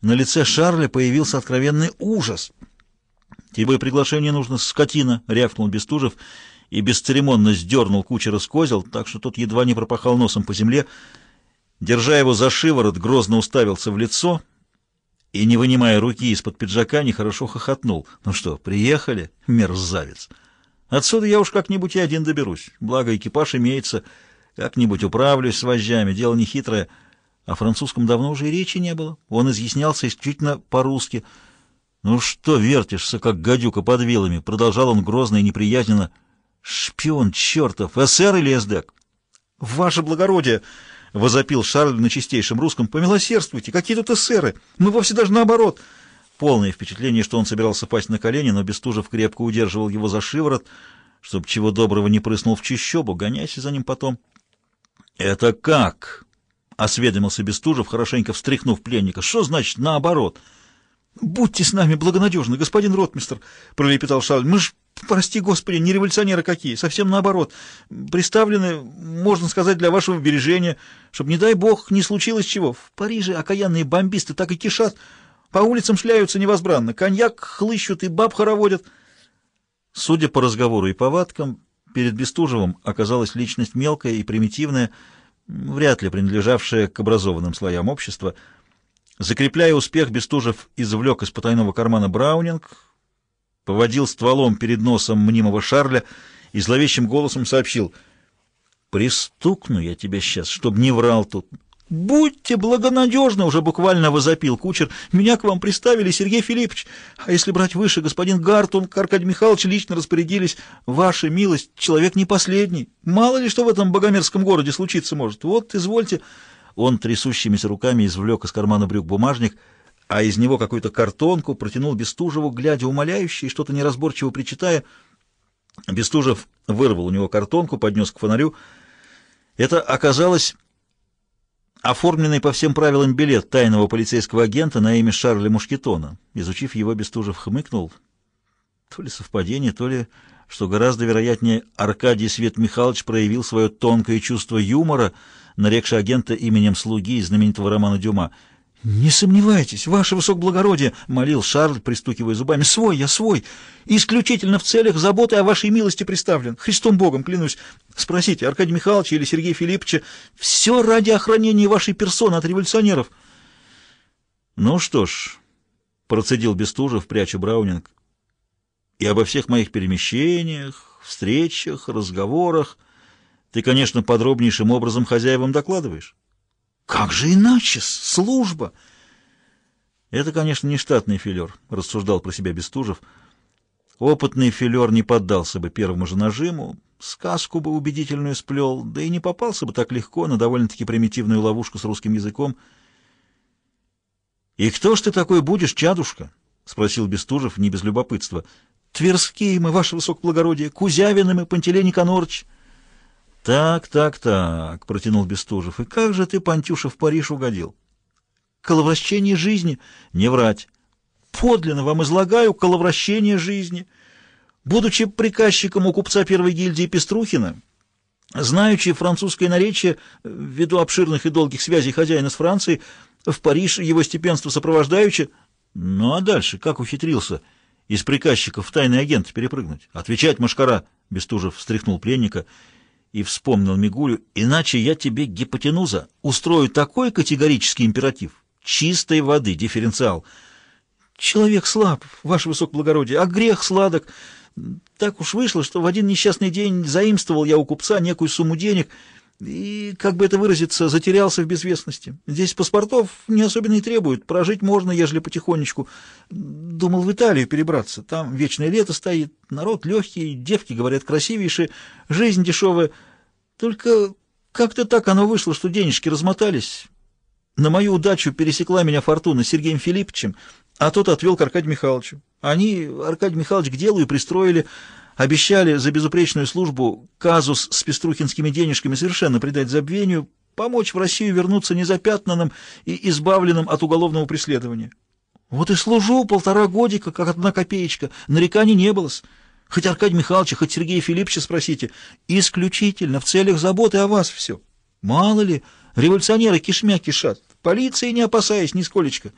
На лице Шарля появился откровенный ужас. «Тебе приглашение нужно, скотина!» — рявкнул Бестужев и бесцеремонно сдернул кучера с козел, так что тот едва не пропахал носом по земле. Держа его за шиворот, грозно уставился в лицо и, не вынимая руки из-под пиджака, нехорошо хохотнул. «Ну что, приехали, мерзавец? Отсюда я уж как-нибудь и один доберусь. Благо экипаж имеется, как-нибудь управлюсь с вожжами, дело нехитрое». О французском давно уже и речи не было. Он изъяснялся исключительно по-русски. «Ну что вертишься, как гадюка под вилами?» Продолжал он грозно и неприязненно. «Шпион чертов! СССР или СДЭК?» «Ваше благородие!» — возопил Шарль на чистейшем русском. «Помилосердствуйте! Какие тут эсеры! Мы вовсе даже наоборот!» Полное впечатление, что он собирался пасть на колени, но Бестужев крепко удерживал его за шиворот, чтобы чего доброго не прыснул в чищобу, гоняйся за ним потом. «Это как?» — осведомился Бестужев, хорошенько встряхнув пленника. «Что значит наоборот?» «Будьте с нами благонадежны, господин ротмистр», — пролепетал Шарль. «Мы ж, прости господи, не революционеры какие, совсем наоборот. Приставлены, можно сказать, для вашего бережения, чтобы, не дай бог, не случилось чего. В Париже окаянные бомбисты так и кишат, по улицам шляются невозбранно, коньяк хлыщут и баб хороводят». Судя по разговору и повадкам, перед Бестужевым оказалась личность мелкая и примитивная, вряд ли принадлежавшая к образованным слоям общества. Закрепляя успех, Бестужев извлек из потайного кармана Браунинг, поводил стволом перед носом мнимого Шарля и зловещим голосом сообщил «Пристукну я тебя сейчас, чтоб не врал тут». «Будьте благонадежны!» — уже буквально возопил кучер. «Меня к вам приставили, Сергей Филиппович. А если брать выше, господин Гартун, Аркадий Михайлович лично распорядились. Ваша милость, человек не последний. Мало ли что в этом богомерзком городе случиться может. Вот, извольте...» Он трясущимися руками извлек из кармана брюк бумажник, а из него какую-то картонку протянул Бестужеву, глядя умоляюще и что-то неразборчиво причитая. Бестужев вырвал у него картонку, поднес к фонарю. Это оказалось оформленный по всем правилам билет тайного полицейского агента на имя Шарля Мушкетона. Изучив его, Бестужев хмыкнул. То ли совпадение, то ли, что гораздо вероятнее, Аркадий Свет Михайлович проявил свое тонкое чувство юмора, нарекший агента именем слуги из знаменитого романа Дюма. «Не сомневайтесь, ваше высокоблагородие!» — молил Шарль, пристукивая зубами. «Свой я, свой! Исключительно в целях заботы о вашей милости представлен. Христом Богом, клянусь. Спросите Аркадия Михайловича или Сергея Филипповича. Все ради охранения вашей персоны от революционеров». «Ну что ж», — процедил Бестужев, пряча Браунинг, — «и обо всех моих перемещениях, встречах, разговорах ты, конечно, подробнейшим образом хозяевам докладываешь». Как же иначе? Служба! Это, конечно, не штатный филер, рассуждал про себя Бестужев. Опытный филер не поддался бы первому же нажиму, сказку бы убедительную сплел, да и не попался бы так легко на довольно-таки примитивную ловушку с русским языком. «И кто ж ты такой будешь, чадушка?» — спросил Бестужев не без любопытства. «Тверские мы, ваше высокоблагородие, Кузявины мы, Пантелей Никонорыч». «Так, так, так», — протянул Бестужев. «И как же ты, Пантюша, в Париж угодил?» «Коловращение жизни». «Не врать». «Подлинно вам излагаю коловращение жизни». Будучи приказчиком у купца первой гильдии Пеструхина, знаючи французское наречие, ввиду обширных и долгих связей хозяина с Францией, в Париж его степенство сопровождаючи... Ну а дальше как ухитрился из приказчиков в тайный агент перепрыгнуть? Отвечать, Машкара! Бестужев встряхнул пленника — и вспомнил Мигулю, иначе я тебе, гипотенуза, устрою такой категорический императив. Чистой воды, дифференциал. Человек слаб, ваше высокоблагородие, а грех сладок. Так уж вышло, что в один несчастный день заимствовал я у купца некую сумму денег и, как бы это выразиться, затерялся в безвестности. Здесь паспортов не особенно и требуют, прожить можно, ежели потихонечку. Думал в Италию перебраться, там вечное лето стоит, народ легкий, девки, говорят, красивейшие, жизнь дешевая. Только как-то так оно вышло, что денежки размотались. На мою удачу пересекла меня фортуна Сергеем Филипповичем, а тот отвел к Аркадию Михайловичу. Они, Аркадий Михайлович, к делу и пристроили... Обещали за безупречную службу казус с пеструхинскими денежками совершенно предать забвению, помочь в Россию вернуться незапятнанным и избавленным от уголовного преследования. Вот и служу полтора годика, как одна копеечка, нареканий не было -с. Хоть Аркадия Михайловича, хоть Сергея Филипповича спросите. Исключительно в целях заботы о вас все. Мало ли, революционеры кишмя кишат, полиции не опасаясь нисколечко.